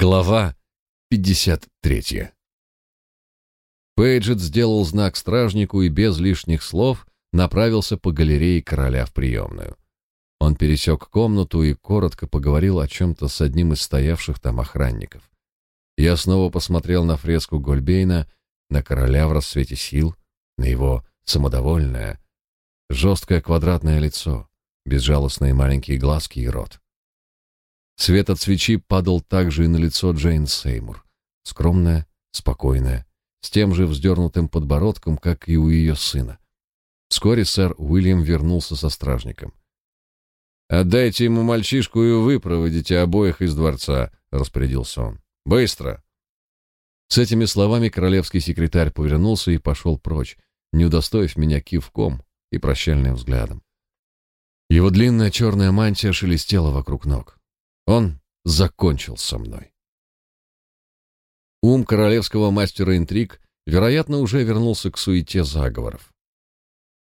Глава 53. Пейджет сделал знак стражнику и без лишних слов направился по галерее короля в приемную. Он пересек комнату и коротко поговорил о чем-то с одним из стоявших там охранников. Я снова посмотрел на фреску Гольбейна, на короля в рассвете сил, на его самодовольное, жесткое квадратное лицо, безжалостные маленькие глазки и рот. Свет от свечи падал также и на лицо Джейн Сеймур, скромная, спокойная, с тем же вздернутым подбородком, как и у ее сына. Вскоре сэр Уильям вернулся со стражником. «Отдайте ему мальчишку и выпроводите обоих из дворца», — распорядился он. «Быстро!» С этими словами королевский секретарь повернулся и пошел прочь, не удостоив меня кивком и прощальным взглядом. Его длинная черная мантия шелестела вокруг ног. Он закончил со мной. Ум королевского мастера интриг, вероятно, уже вернулся к суете заговоров.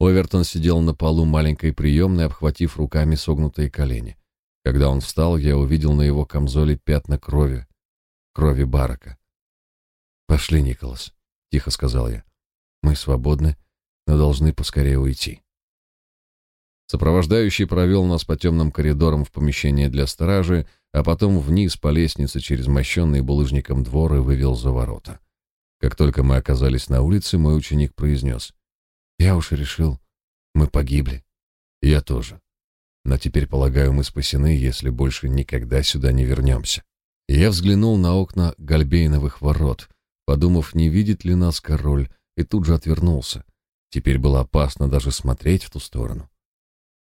Овертон сидел на полу маленькой приемной, обхватив руками согнутые колени. Когда он встал, я увидел на его камзоле пятна крови, крови Барака. «Пошли, Николас», — тихо сказал я. «Мы свободны, но должны поскорее уйти». Сопровождающий провел нас по темным коридорам в помещение для стражи, а потом вниз по лестнице через мощенный булыжником двор и вывел за ворота. Как только мы оказались на улице, мой ученик произнес. «Я уж решил, мы погибли». «Я тоже. Но теперь, полагаю, мы спасены, если больше никогда сюда не вернемся». я взглянул на окна гальбейновых ворот, подумав, не видит ли нас король, и тут же отвернулся. Теперь было опасно даже смотреть в ту сторону.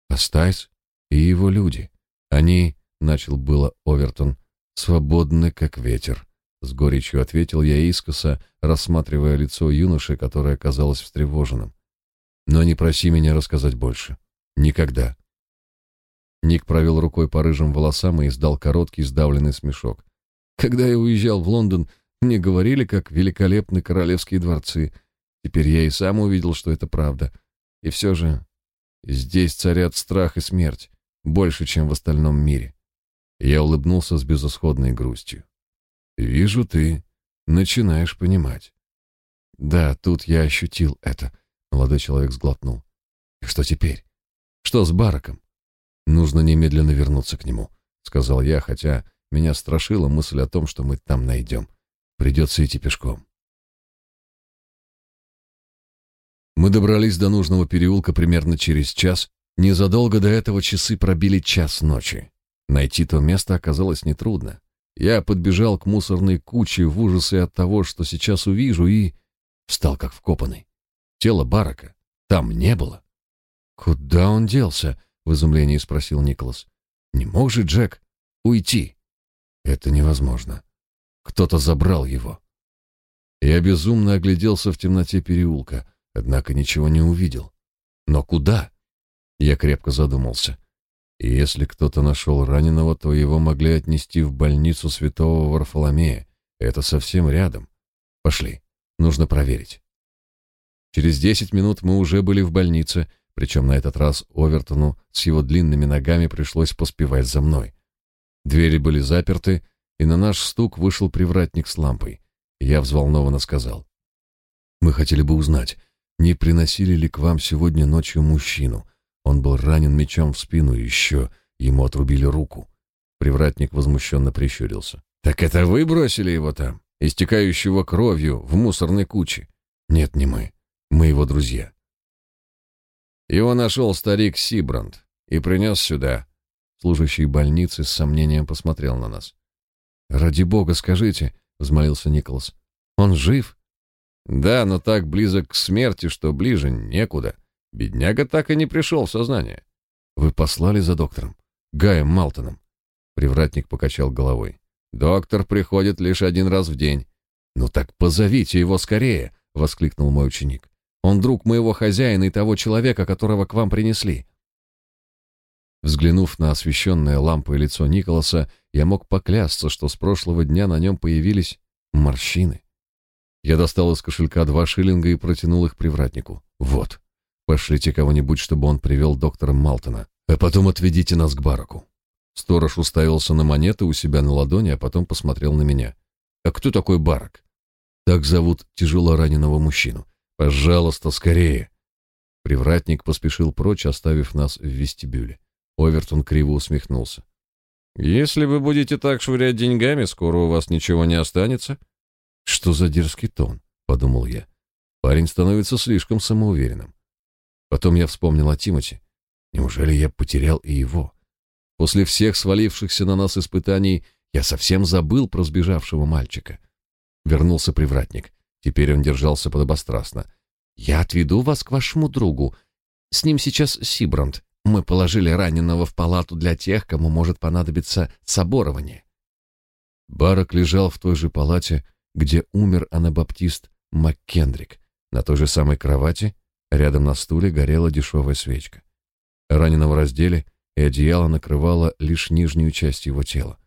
А Стайс и его люди, они, начал было Овертон, свободны, как ветер. С горечью ответил я искоса, рассматривая лицо юноши, которое казалось встревоженным. Но не проси меня рассказать больше. Никогда. Ник провел рукой по рыжим волосам и издал короткий сдавленный смешок. Когда я уезжал в Лондон, мне говорили, как великолепны королевские дворцы. Теперь я и сам увидел, что это правда. И все же Здесь царят страх и смерть, больше, чем в остальном мире. Я улыбнулся с безысходной грустью. Вижу, ты начинаешь понимать. Да, тут я ощутил это. Молодой человек сглотнул. И что теперь? Что с Бараком? Нужно немедленно вернуться к нему, сказал я, хотя меня страшила мысль о том, что мы там найдем. Придется идти пешком. Мы добрались до нужного переулка примерно через час. Незадолго до этого часы пробили час ночи. Найти то место оказалось нетрудно. Я подбежал к мусорной куче в ужасе от того, что сейчас увижу, и встал как вкопанный. Тело Барака там не было. Куда он делся? в изумлении спросил Николас. Не мог же Джек уйти? Это невозможно. Кто-то забрал его. Я безумно огляделся в темноте переулка однако ничего не увидел. Но куда? Я крепко задумался. И если кто-то нашел раненого, то его могли отнести в больницу святого Варфоломея. Это совсем рядом. Пошли, нужно проверить. Через десять минут мы уже были в больнице, причем на этот раз Овертону с его длинными ногами пришлось поспевать за мной. Двери были заперты, и на наш стук вышел привратник с лампой. Я взволнованно сказал. «Мы хотели бы узнать, не приносили ли к вам сегодня ночью мужчину? Он был ранен мечом в спину и еще ему отрубили руку. Привратник возмущенно прищурился. Так это вы бросили его там, истекающего кровью в мусорной куче? Нет, не мы. Мы его друзья. Его нашел старик Сибранд и принес сюда. Служащий больницы с сомнением посмотрел на нас. «Ради бога, скажите», — взмолился Николас. «Он жив?» Да, но так близок к смерти, что ближе некуда. Бедняга так и не пришел в сознание. Вы послали за доктором? Гаем Малтоном? Привратник покачал головой. Доктор приходит лишь один раз в день. Ну так позовите его скорее, воскликнул мой ученик. Он друг моего хозяина и того человека, которого к вам принесли. Взглянув на освещенное лампой лицо Николаса, я мог поклясться, что с прошлого дня на нем появились морщины. Я достал из кошелька два шиллинга и протянул их привратнику. Вот. Пошлите кого-нибудь, чтобы он привел доктора Малтона, а потом отведите нас к бараку. Сторож уставился на монеты у себя на ладони, а потом посмотрел на меня. «А кто такой Барак?» «Так зовут тяжело раненого мужчину. Пожалуйста, скорее!» Привратник поспешил прочь, оставив нас в вестибюле. Овертон криво усмехнулся. «Если вы будете так швырять деньгами, скоро у вас ничего не останется». «Что за дерзкий тон?» — подумал я. Парень становится слишком самоуверенным. Потом я вспомнил о Тимати. Неужели я потерял и его? После всех свалившихся на нас испытаний я совсем забыл про сбежавшего мальчика. Вернулся привратник. Теперь он держался подобострастно. «Я отведу вас к вашему другу. С ним сейчас Сибранд. Мы положили раненого в палату для тех, кому может понадобиться соборование». Барак лежал в той же палате, где умер анабаптист МакКендрик. На той же самой кровати, рядом на стуле, горела дешевая свечка. Раненого раздели, и одеяло накрывало лишь нижнюю часть его тела.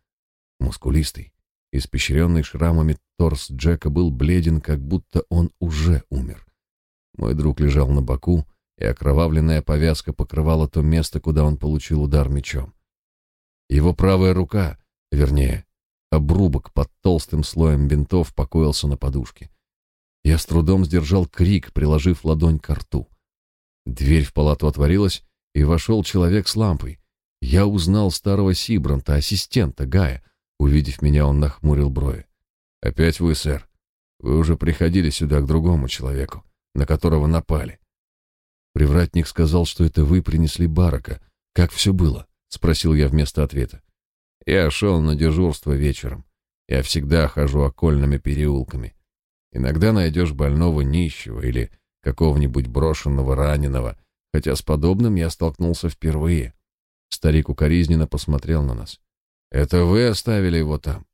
Мускулистый, испещренный шрамами торс Джека был бледен, как будто он уже умер. Мой друг лежал на боку, и окровавленная повязка покрывала то место, куда он получил удар мечом. Его правая рука, вернее, обрубок под толстым слоем бинтов покоился на подушке. Я с трудом сдержал крик, приложив ладонь к рту. Дверь в палату отворилась, и вошел человек с лампой. Я узнал старого Сибранта, ассистента Гая. Увидев меня, он нахмурил брови. «Опять вы, сэр? Вы уже приходили сюда к другому человеку, на которого напали». Привратник сказал, что это вы принесли барака. Как все было? Спросил я вместо ответа. Я шел на дежурство вечером. Я всегда хожу окольными переулками. Иногда найдешь больного нищего или какого-нибудь брошенного раненого, хотя с подобным я столкнулся впервые. Старик укоризненно посмотрел на нас. «Это вы оставили его там?»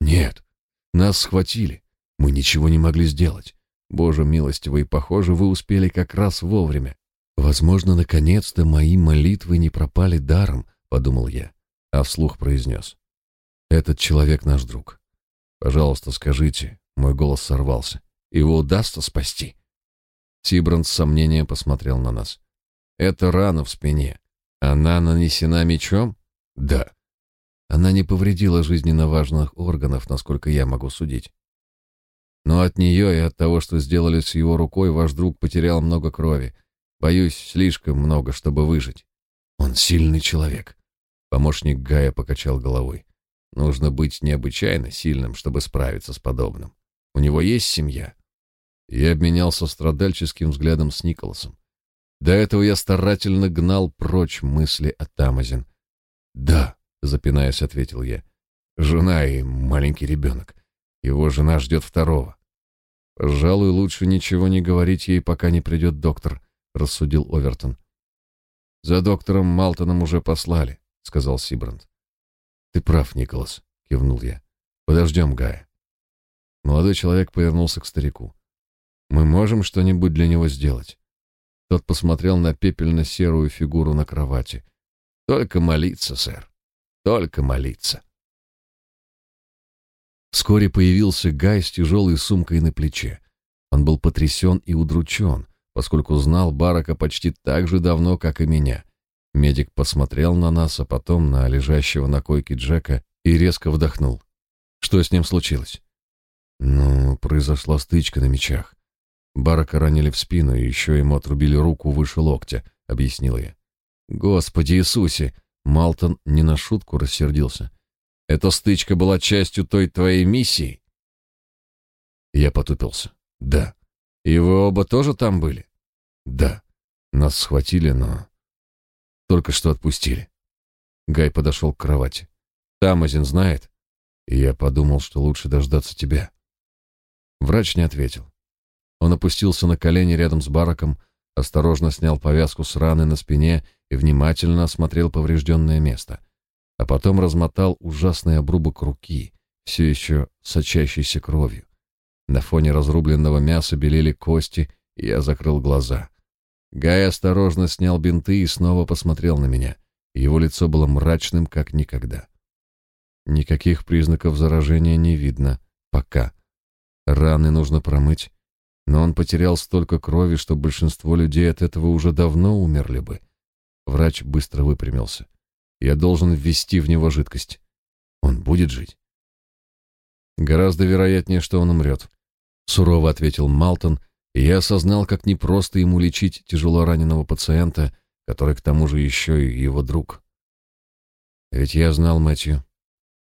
«Нет. Нас схватили. Мы ничего не могли сделать. Боже милостивый, похоже, вы успели как раз вовремя. Возможно, наконец-то мои молитвы не пропали даром», — подумал я, а вслух произнес. «Этот человек наш друг. Пожалуйста, скажите, мой голос сорвался. Его удастся спасти. Сибранд с сомнением посмотрел на нас. Это рана в спине. Она нанесена мечом? Да. Она не повредила жизненно важных органов, насколько я могу судить. Но от нее и от того, что сделали с его рукой, ваш друг потерял много крови. Боюсь, слишком много, чтобы выжить. Он сильный человек. Помощник Гая покачал головой. Нужно быть необычайно сильным, чтобы справиться с подобным. У него есть семья?» Я обменялся страдальческим взглядом с Николасом. До этого я старательно гнал прочь мысли о Тамазин. «Да», — запинаясь, ответил я. «Жена и маленький ребенок. Его жена ждет второго». «Пожалуй, лучше ничего не говорить ей, пока не придет доктор», — рассудил Овертон. «За доктором Малтоном уже послали», — сказал Сибранд. «Ты прав, Николас», — кивнул я. «Подождем Гая». Молодой человек повернулся к старику. «Мы можем что-нибудь для него сделать?» Тот посмотрел на пепельно-серую фигуру на кровати. «Только молиться, сэр. Только молиться». Вскоре появился Гай с тяжелой сумкой на плече. Он был потрясен и удручен, поскольку знал Барака почти так же давно, как и меня. Медик посмотрел на нас, а потом на лежащего на койке Джека и резко вдохнул. Что с ним случилось? Ну, произошла стычка на мечах. Барака ранили в спину, и еще ему отрубили руку выше локтя, объяснил я. Господи Иисусе! Малтон не на шутку рассердился. Эта стычка была частью той твоей миссии? Я потупился. Да. И вы оба тоже там были? Да. Нас схватили, но только что отпустили. Гай подошел к кровати. Тамазин знает? И я подумал, что лучше дождаться тебя. Врач не ответил. Он опустился на колени рядом с бараком, осторожно снял повязку с раны на спине и внимательно осмотрел поврежденное место, а потом размотал ужасный обрубок руки, все еще сочащийся кровью. На фоне разрубленного мяса белели кости, и я закрыл глаза. Гай осторожно снял бинты и снова посмотрел на меня. Его лицо было мрачным, как никогда. Никаких признаков заражения не видно. Пока. Раны нужно промыть, но он потерял столько крови, что большинство людей от этого уже давно умерли бы. Врач быстро выпрямился. Я должен ввести в него жидкость. Он будет жить? Гораздо вероятнее, что он умрет. Сурово ответил Малтон, и я осознал, как непросто ему лечить тяжело раненого пациента, который к тому же еще и его друг. Ведь я знал, Мэтью,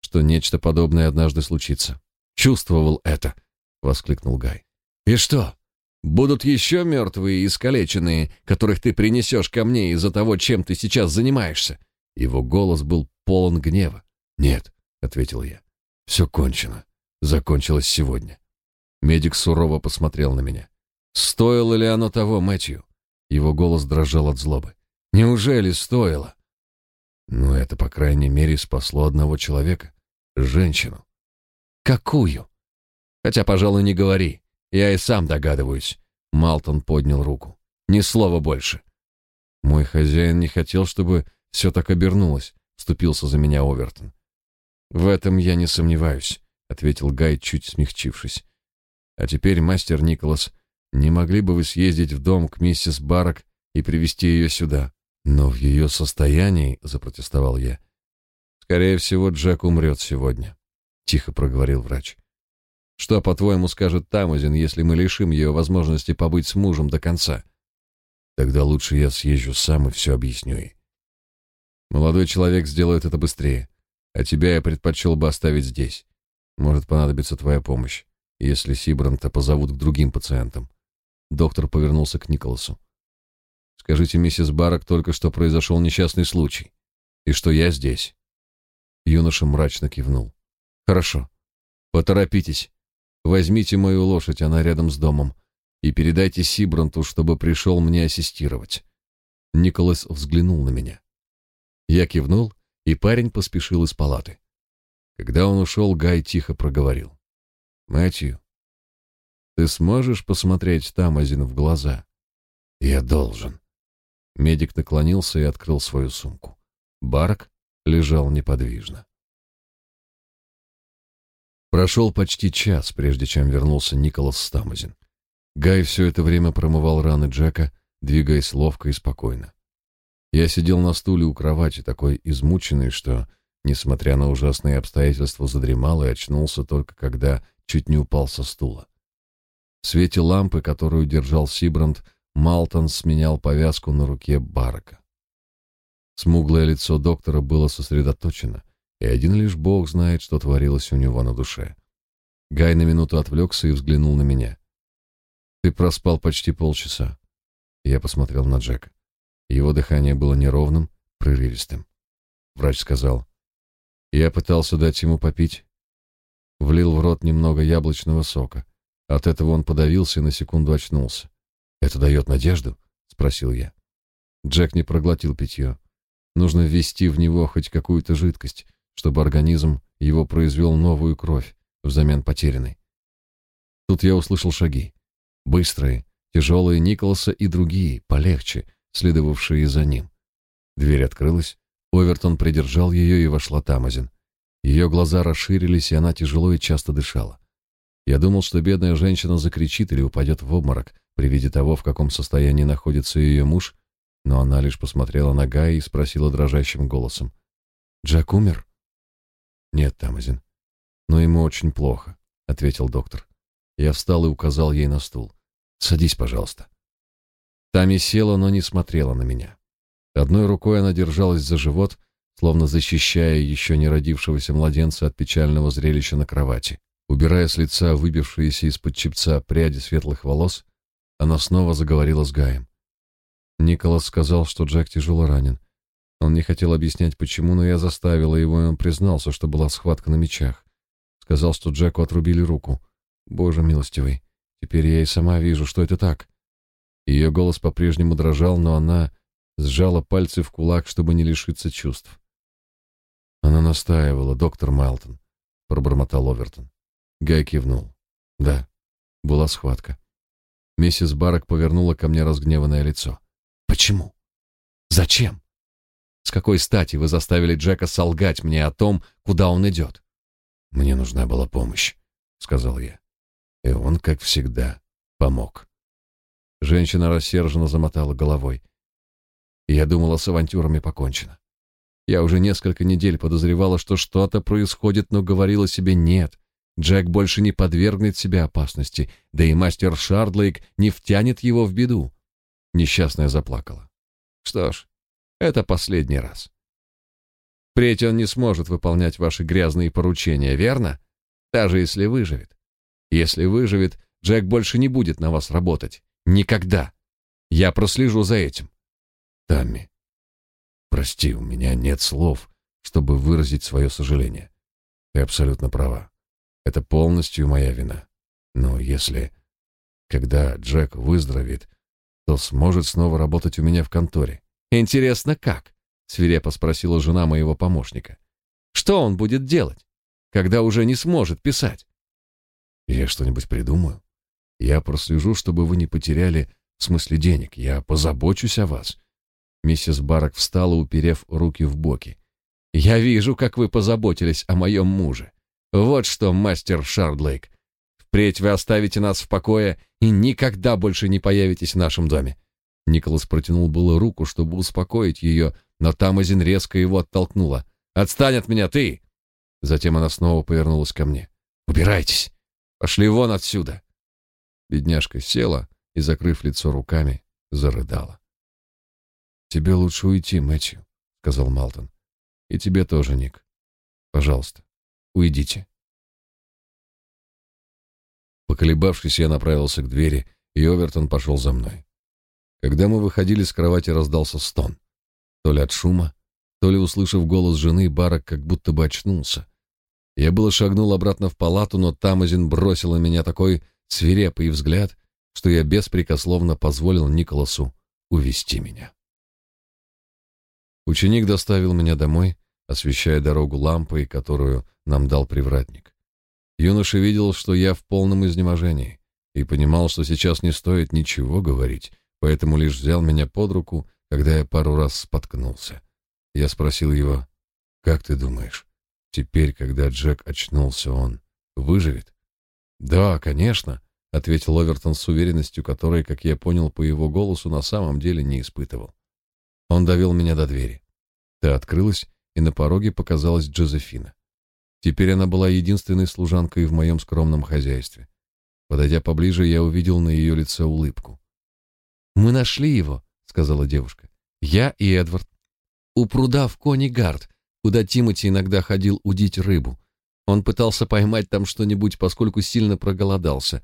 что нечто подобное однажды случится. Чувствовал это, воскликнул Гай. И что? Будут еще мертвые и искалеченные, которых ты принесешь ко мне из-за того, чем ты сейчас занимаешься? Его голос был полон гнева. Нет, ответил я. Все кончено. Закончилось сегодня. Медик сурово посмотрел на меня. Стоило ли оно того, Мэтью? Его голос дрожал от злобы. Неужели стоило? Ну, это, по крайней мере, спасло одного человека. Женщину. Какую? Хотя, пожалуй, не говори. Я и сам догадываюсь. Малтон поднял руку. Ни слова больше. Мой хозяин не хотел, чтобы все так обернулось, вступился за меня Овертон. В этом я не сомневаюсь, ответил Гай, чуть смягчившись. А теперь, мастер Николас, не могли бы вы съездить в дом к миссис Барак и привести ее сюда? Но в ее состоянии, запротестовал я. Скорее всего, Джек умрет сегодня, тихо проговорил врач. Что, по-твоему, скажет Тамазин, если мы лишим ее возможности побыть с мужем до конца? Тогда лучше я съезжу сам и все объясню ей. Молодой человек сделает это быстрее, а тебя я предпочел бы оставить здесь. Может понадобиться твоя помощь, если Сибранта позовут к другим пациентам. Доктор повернулся к Николасу. Скажите, миссис Барак, только что произошел несчастный случай. И что я здесь. Юноша мрачно кивнул. Хорошо. Поторопитесь. Возьмите мою лошадь, она рядом с домом, и передайте Сибранту, чтобы пришел мне ассистировать. Николас взглянул на меня. Я кивнул, и парень поспешил из палаты. Когда он ушел, Гай тихо проговорил. «Мэтью, ты сможешь посмотреть Тамазин в глаза?» «Я должен». Медик наклонился и открыл свою сумку. Барк лежал неподвижно. Прошел почти час, прежде чем вернулся Николас Стамазин. Гай все это время промывал раны Джека, двигаясь ловко и спокойно. Я сидел на стуле у кровати, такой измученный, что, несмотря на ужасные обстоятельства, задремал и очнулся только когда чуть не упал со стула. В свете лампы, которую держал Сибранд, Малтон сменял повязку на руке Барака. Смуглое лицо доктора было сосредоточено, и один лишь Бог знает, что творилось у него на душе. Гай на минуту отвлекся и взглянул на меня. «Ты проспал почти полчаса». Я посмотрел на Джека. Его дыхание было неровным, прерывистым. Врач сказал. Я пытался дать ему попить. Влил в рот немного яблочного сока. От этого он подавился и на секунду очнулся. «Это дает надежду?» — спросил я. Джек не проглотил питье. Нужно ввести в него хоть какую-то жидкость, чтобы организм его произвел новую кровь взамен потерянной. Тут я услышал шаги. Быстрые, тяжелые Николаса и другие, полегче, следовавшие за ним. Дверь открылась, Овертон придержал ее и вошла Тамазин. Ее глаза расширились, и она тяжело и часто дышала. Я думал, что бедная женщина закричит или упадет в обморок, при виде того, в каком состоянии находится ее муж, но она лишь посмотрела на Гая и спросила дрожащим голосом. «Джек умер?» «Нет, Тамазин, но ему очень плохо», — ответил доктор. Я встал и указал ей на стул. «Садись, пожалуйста». Тами села, но не смотрела на меня. Одной рукой она держалась за живот, словно защищая еще не родившегося младенца от печального зрелища на кровати. Убирая с лица выбившиеся из-под чепца пряди светлых волос, она снова заговорила с Гаем. Николас сказал, что Джек тяжело ранен. Он не хотел объяснять, почему, но я заставила его, и он признался, что была схватка на мечах. Сказал, что Джеку отрубили руку. Боже милостивый, теперь я и сама вижу, что это так. Ее голос по-прежнему дрожал, но она сжала пальцы в кулак, чтобы не лишиться чувств. Она настаивала, доктор Майлтон, пробормотал Овертон. Гай кивнул. Да, была схватка. Миссис Барак повернула ко мне разгневанное лицо. Почему? Зачем? С какой стати вы заставили Джека солгать мне о том, куда он идет? Мне нужна была помощь, сказал я. И он, как всегда, помог. Женщина рассерженно замотала головой. Я думала, с авантюрами покончено. Я уже несколько недель подозревала, что что-то происходит, но говорила себе «нет». Джек больше не подвергнет себя опасности, да и мастер Шардлейк не втянет его в беду. Несчастная заплакала. Что ж, это последний раз. Впредь он не сможет выполнять ваши грязные поручения, верно? Даже если выживет. Если выживет, Джек больше не будет на вас работать. Никогда. Я прослежу за этим. Тамми, прости, у меня нет слов, чтобы выразить свое сожаление. Ты абсолютно права. Это полностью моя вина. Но если... Когда Джек выздоровеет, то сможет снова работать у меня в конторе. Интересно, как? Свирепо спросила жена моего помощника. Что он будет делать, когда уже не сможет писать? Я что-нибудь придумаю. Я прослежу, чтобы вы не потеряли в смысле денег. Я позабочусь о вас. Миссис Барак встала, уперев руки в боки. Я вижу, как вы позаботились о моем муже. Вот что, мастер Шардлейк. Впредь вы оставите нас в покое и никогда больше не появитесь в нашем доме. Николас протянул было руку, чтобы успокоить ее, но Тамазин резко его оттолкнула. «Отстань от меня, ты!» Затем она снова повернулась ко мне. «Убирайтесь! Пошли вон отсюда!» Бедняжка села и, закрыв лицо руками, зарыдала. «Тебе лучше уйти, Мэтью», — сказал Малтон. «И тебе тоже, Ник. Пожалуйста, уйдите». Поколебавшись, я направился к двери, и Овертон пошел за мной. Когда мы выходили с кровати, раздался стон. То ли от шума, то ли, услышав голос жены, Барак как будто бы очнулся. Я было шагнул обратно в палату, но Тамазин бросила меня такой свирепый взгляд, что я беспрекословно позволил Николасу увести меня. Ученик доставил меня домой, освещая дорогу лампой, которую нам дал привратник. Юноша видел, что я в полном изнеможении, и понимал, что сейчас не стоит ничего говорить, поэтому лишь взял меня под руку, когда я пару раз споткнулся. Я спросил его, «Как ты думаешь, теперь, когда Джек очнулся, он выживет?» «Да, конечно», — ответил Овертон с уверенностью, которой, как я понял по его голосу, на самом деле не испытывал. Он довел меня до двери. Та открылась, и на пороге показалась Джозефина. Теперь она была единственной служанкой в моем скромном хозяйстве. Подойдя поближе, я увидел на ее лице улыбку. «Мы нашли его», — сказала девушка. «Я и Эдвард. У пруда в Конигард, куда Тимоти иногда ходил удить рыбу. Он пытался поймать там что-нибудь, поскольку сильно проголодался.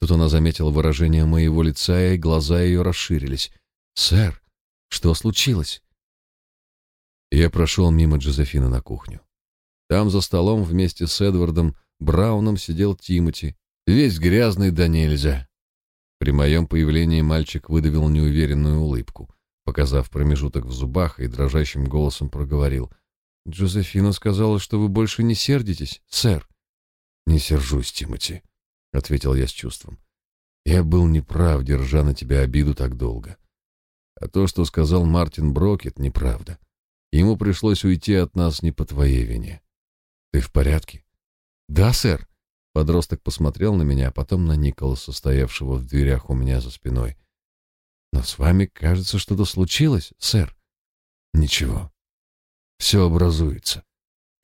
Тут она заметила выражение моего лица, и глаза ее расширились. «Сэр, что случилось?» Я прошел мимо Джозефины на кухню. Там за столом вместе с Эдвардом Брауном сидел Тимоти, весь грязный да нельзя. При моем появлении мальчик выдавил неуверенную улыбку, показав промежуток в зубах и дрожащим голосом проговорил. «Джозефина сказала, что вы больше не сердитесь, сэр». «Не сержусь, Тимоти», — ответил я с чувством. «Я был неправ, держа на тебя обиду так долго. А то, что сказал Мартин Брокет, неправда. Ему пришлось уйти от нас не по твоей вине. Ты в порядке? Да, сэр. Подросток посмотрел на меня, а потом на Николаса, стоявшего в дверях у меня за спиной. Но с вами, кажется, что-то случилось, сэр. Ничего. Все образуется.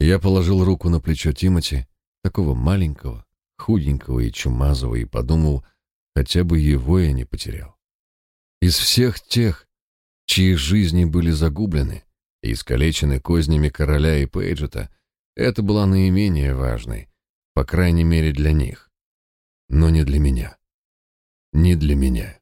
Я положил руку на плечо Тимати, такого маленького, худенького и чумазого, и подумал, хотя бы его я не потерял. Из всех тех, чьи жизни были загублены, и искалечены кознями короля и Пейджета, это была наименее важной, по крайней мере для них. Но не для меня. Не для меня.